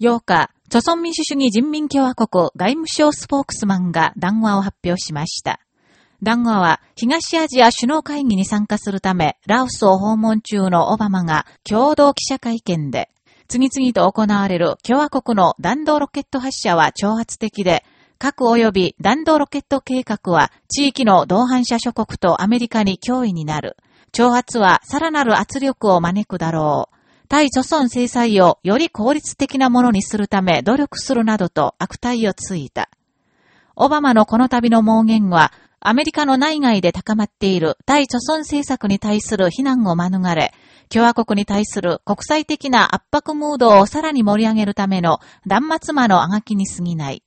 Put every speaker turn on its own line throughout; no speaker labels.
8日、朝鮮民主主義人民共和国外務省スポークスマンが談話を発表しました。談話は東アジア首脳会議に参加するため、ラオスを訪問中のオバマが共同記者会見で、次々と行われる共和国の弾道ロケット発射は挑発的で、核及び弾道ロケット計画は地域の同伴者諸国とアメリカに脅威になる。挑発はさらなる圧力を招くだろう。対著村制裁をより効率的なものにするため努力するなどと悪態をついた。オバマのこの度の盲言は、アメリカの内外で高まっている対著村政策に対する非難を免れ、共和国に対する国際的な圧迫ムードをさらに盛り上げるための断末魔のあがきに過ぎない。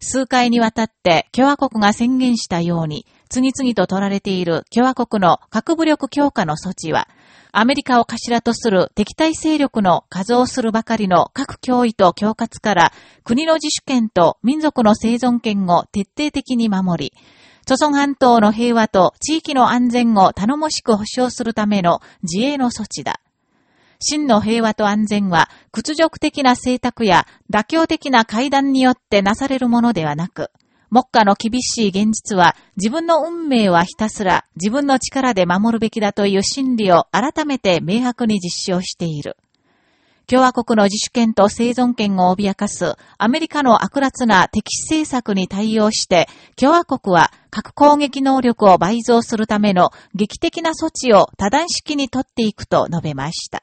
数回にわたって共和国が宣言したように、次々と取られている共和国の核武力強化の措置は、アメリカを頭とする敵対勢力の数をするばかりの核脅威と恐喝から国の自主権と民族の生存権を徹底的に守り、朝鮮半島の平和と地域の安全を頼もしく保障するための自衛の措置だ。真の平和と安全は屈辱的な政策や妥協的な会談によってなされるものではなく、目下の厳しい現実は自分の運命はひたすら自分の力で守るべきだという真理を改めて明白に実証している。共和国の自主権と生存権を脅かすアメリカの悪辣な敵視政策に対応して、共和国は核攻撃能力を倍増するための劇的な措置を多段式に取っていくと述べました。